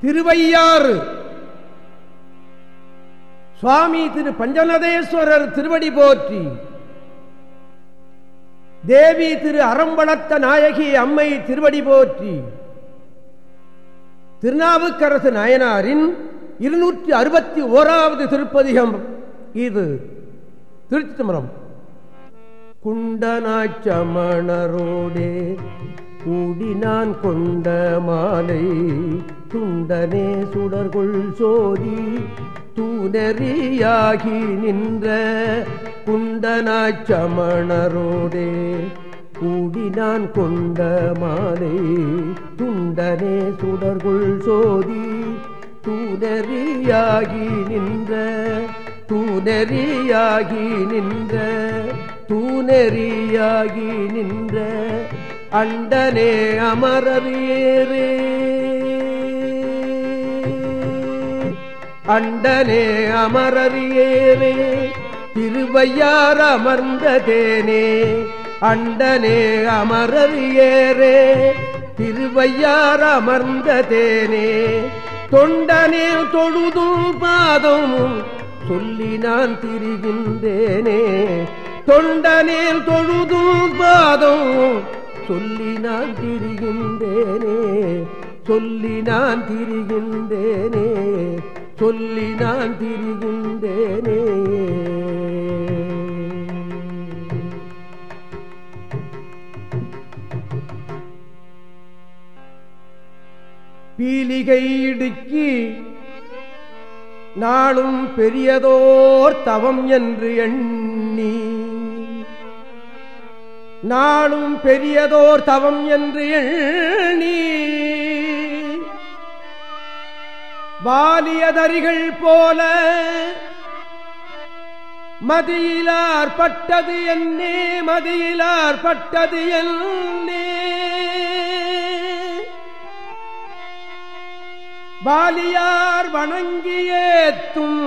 திருவையாறு. சுவாமி திரு பஞ்சநதேஸ்வரர் திருவடி போற்றி. தேவி திரு அறம்பளத்த நாயகி அம்மை திருவடி போற்றி. திருநாவுக்கரசு நாயனாரின் இருநூற்றி அறுபத்தி ஓராவது திருப்பதிகம் இது. திருச்சி தம்பரம் கூடி நான் கொண்ட மாலை துண்டனே சுடர்கொள் சோதி தூணறியாகி நின்ற குண்டனாச்சமணரோடே. கூடினான் கொண்ட மாலை துண்டனே சுடர்கொள் சோதி தூணறியாகி நின்ற தூணறியாகி நின்ற தூணறியாகி நின்ற அண்டனே அமரவியேரே அண்டனே அமரறியேரே திருவையார் அமர்ந்ததேனே. அண்டனே அமரறியேரே திருவையார் அமர்ந்ததேனே. தொண்டனே தொழுதும் பாதம் சொல்லி நான் திரிகின்றேனே. தொண்டனே தொழுதும் பாதம் சொல்லி நான் திரிகின்றேனே சொல்லி நான் திரிகின்றேனே சொல்லி நான் திரிகின்றேனே. பீலிகை இடுக்கி நாளும் பெரியதோர் தவம் என்று எண்ணி நாளும் பெரியதோர் தவம் என்று எண்ணி வாலியதரிகள் போல மதியிலார் பட்டது என்னே மதியிலார் பட்டது என்னே பாலியார் வணங்கியேத்தும்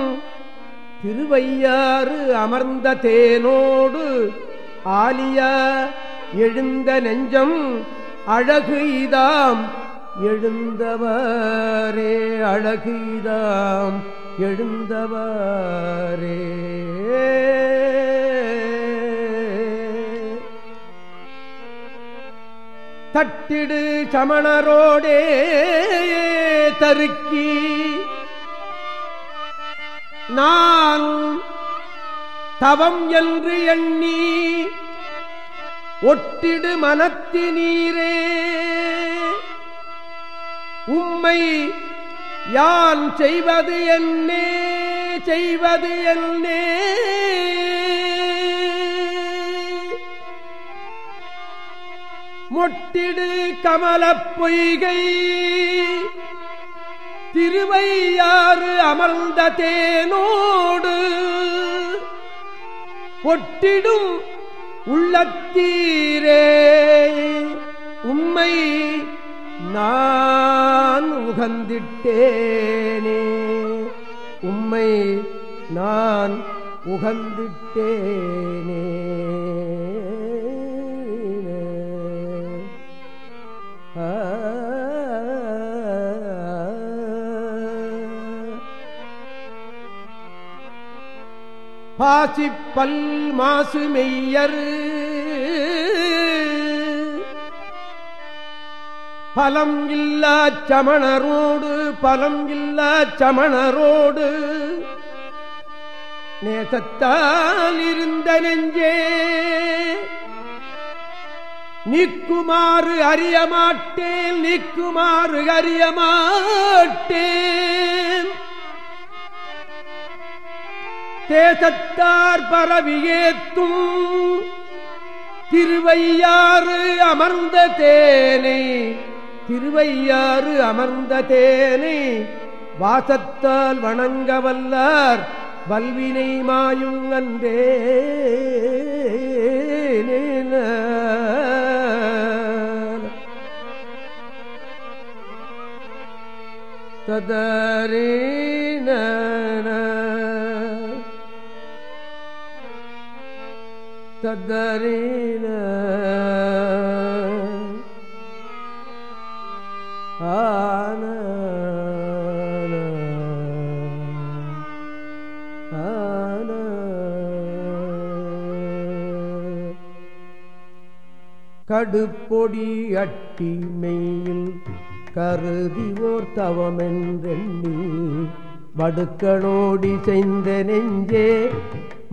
திருவையாறு அமர்ந்த தேனோடு ஆலியா எழுந்த நெஞ்சம் அழகு இதாம். எழுந்தவரே அழகு இதாம். எழுந்தவரே. தட்டிடு சமணரோடே தருக்கி. நான் தவம் என்று எண்ணி ஒட்டிடு மனத்தினீரே உம்மை யான் செய்வது என்னே செய்வது என்னே. மொட்டிடு கமலப் பொய்கை திருவையாறு அமர்ந்த தேனோடு ஒட்டிடும் உள்ளத்தீரே. உம்மை நான் உகந்திட்டேனே. உம்மை நான் உகந்திட்டேனே. பாசிப்பல் மாசு மெய்யர். பலம் இல்லா சமணரோடு பலம் இல்லா சமணரோடு. நேசத்தால் இருந்த நெஞ்சே. நிற்குமாறு அறியமாட்டேன் நிற்குமாறு அறியமாட்டேன். தேசத்தார் பரவியேத்தும். திருவையாறு அமர்ந்த தேனை திருவையாறு அமர்ந்த தேனை வாசத்தால் வணங்க வல்லார் வல்வினை மாயும் அன்றே. ததரே தத்தரீன ஆன கடுப்பொடி அட்டி மெயில் கருதி ஓர் தவமென்றெண்ணி வடுக்களோடி செய்த நெஞ்சே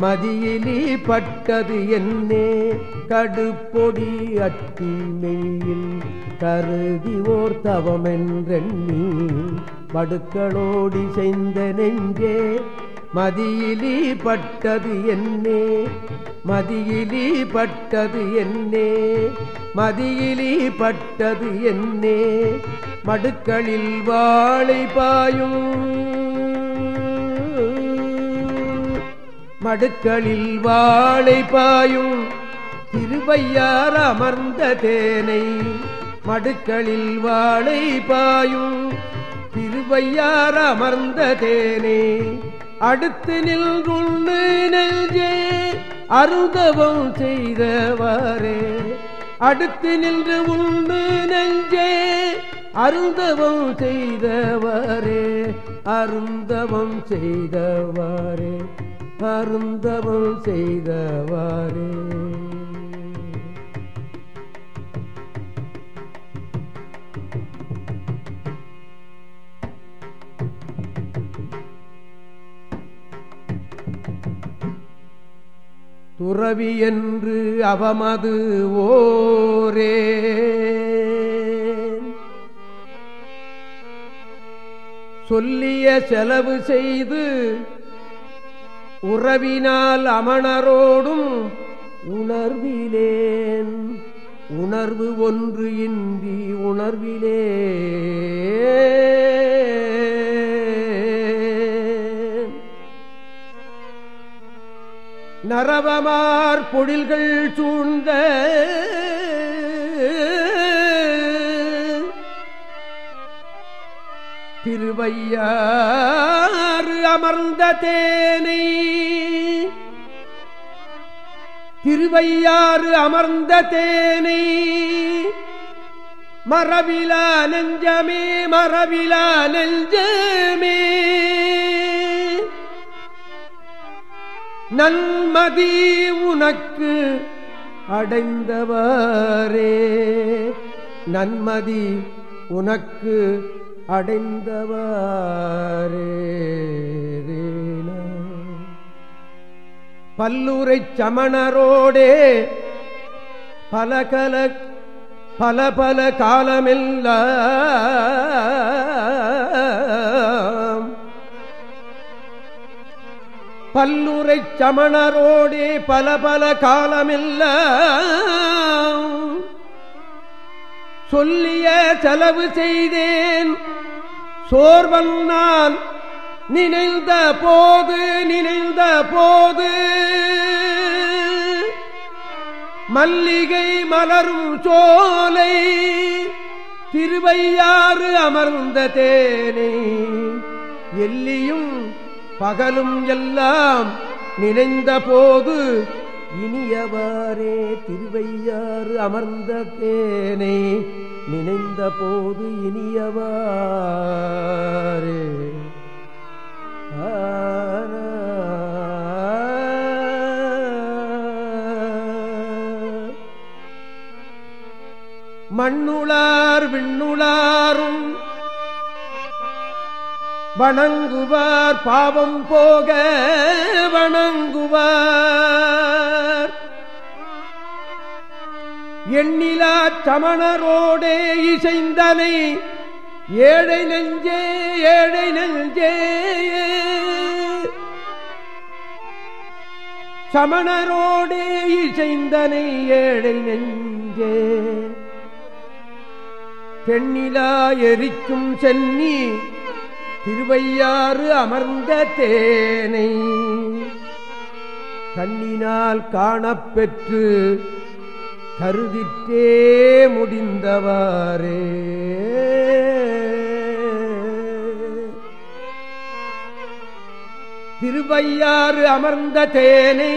மதியிலே பட்டது என்னே? கடுப்பொடி அட்டி மெய்யில் கருதி ஓர் தவமென்றெண்ணி. வடுக்களோடி செய்த நெஞ்சே மதியிலே பட்டது என்னே? மதியிலே பட்டது என்னே? மதியிலே பட்டது என்னே? மடுக்களில் வாழை பாயும் மடுக்களில் வாழை பாயும் திருவையார் அமர்ந்த தேனை மடுக்களில் வாழை பாயும் திருவையார் அமர்ந்த தேனே அடுத்து நின்று நெஞ்சே அருதவம் செய்தவாரே. அடுத்து நின்று உண்டு நெஞ்சே அருந்தவம் செய்தவாரே. அருந்தவம் செய்தவாரே. அருந்தவள் செய்தவாரே துறவி என்று அவமது ஓரே. சொல்லிய செலவு செய்து உறவினால் அமணரோடும் உணர்விலேன். உணர்வு ஒன்று இன்றி உணர்விலே. நரவமார் பொழில்கள் சூழ்ந்த திருவையா அமர்ந்த தேனை. திருவையாறு அமர்ந்த தேனை. மரவிலா நெஞ்சமே மரவிலா நெஞ்சமே. நன்மதி உனக்கு அடைந்தவரே. நன்மதி உனக்கு அடைந்தவரே பல்லுரை சமணரோடே பல கல பல பல காலமில்ல பல்லுரை சமணரோடே பல பல காலமில்ல சொல்லிய செலவு செய்தேன். சோர்வன் நான் நினைந்த போது நினைந்த போது மல்லிகை மலரும் சோலை திருவையாறு அமர்ந்த தேனை எல்லியும் பகலும் எல்லாம் நினைந்த போது இனியவாறே திருவையாறு அமர்ந்த தேனை நினைந்த போது இனியவாரே மண்ணுளார் விண்ணுளாரும் வணங்குவார் பாவம் போக வணங்குவார். எண்ணிலா சமணரோடே இசைந்தனை ஏழை நெஞ்சே ஏழை நெஞ்சே. சமணரோடே இசைந்தனை ஏழை நெஞ்சே. தென்னிலா எரிக்கும் சென்னி திருவையாறு அமர்ந்த தேனை. கண்ணினால் காணப்பெற்று கருதிற்றே முடிந்தவாறே. திருவையாறு அமர்ந்த தேனை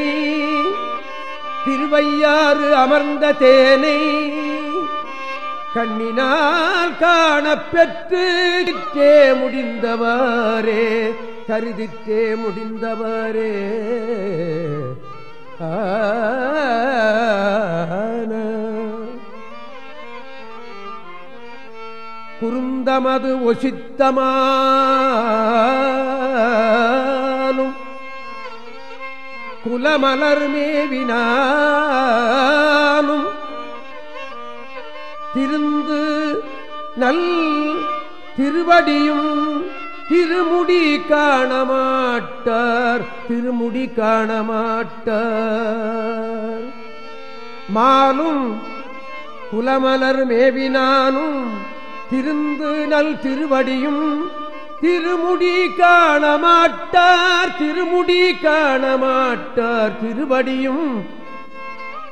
திருவையாறு அமர்ந்த தேனை கண்ணினால் காணப்பெற்று முடிந்தவாரே கருதிட்டே முடிந்தவாரே ஆ உந்தமது ஒசித்தமாலும் குலமலர் மேவினாலும் திருந்து நல் திருவடியும் திருமுடி காணமாட்டார் திருமுடி காணமாட்டார். மாலும் குலமலர் மேவினானும் திருந்து நல் திருவடியும் திருமுடி காணமாட்டார் திருமுடி காணமாட்டார் திருவடியும்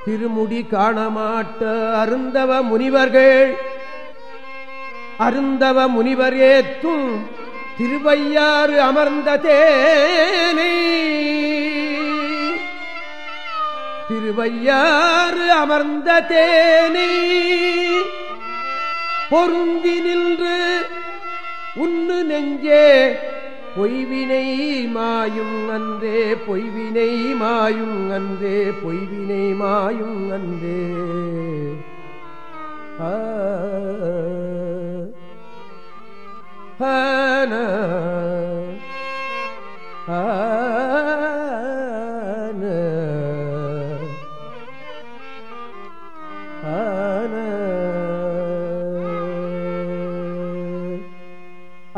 திருமுடி காணமாட்ட அருந்தவ முனிவர்கள். அருந்தவ முனிவர் ஏத்தும் திருவையாறு அமர்ந்த தேனை. திருவையாறு அமர்ந்த தேனை. பொருந்தி நின்று உன்னு நெஞ்சே பொய்வினை மாயும் அந்தே பொய்வினை மாயும் அந்தே பொய்வினை மாயும் அன்றே ஆன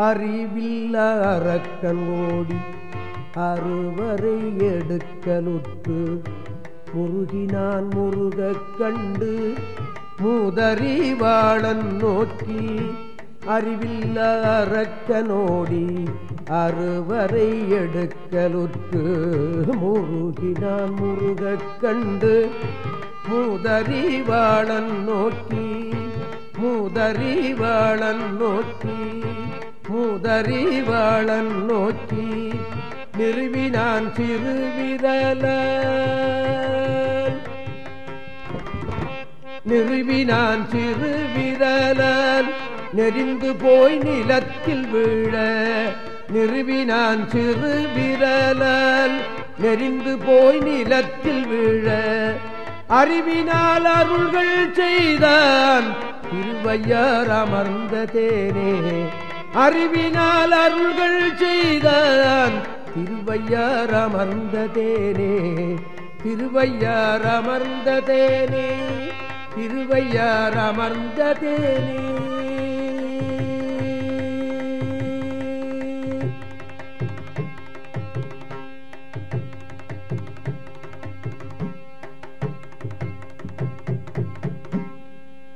அறிவில்ல அறக்கன் ஓடி அறுவரை எடுக்கலுற்று முருகினான் முருகக் கண்டு மூதறிவாளன் நோக்கி அறிவில்ல அறக்கனோடி அறுவரை எடுக்கலுற்று முருகினான் முருகக் கண்டு மூதறிவாளன் நோக்கி மூதறிவாளன் நோக்கி மூதறிவாளன் நோக்கி நிறுவினான் சிறுவிரல நிறுவினான் சிறுவிரலால் நெறிந்து போய் நிலத்தில் வீழ நிறுவினான் சிறுவிரலால் நெறிந்து போய் நிலத்தில் வீழ அறிவினால் அருள்கள் செய்தான் திருவையார் அமர்ந்த தேனே. அறிவினால் அருள்கள் செய்தான். திருவையார் அமர்ந்த தேனே திருவையார் அமர்ந்த தேனே திருவையார் அமர்ந்த தேனே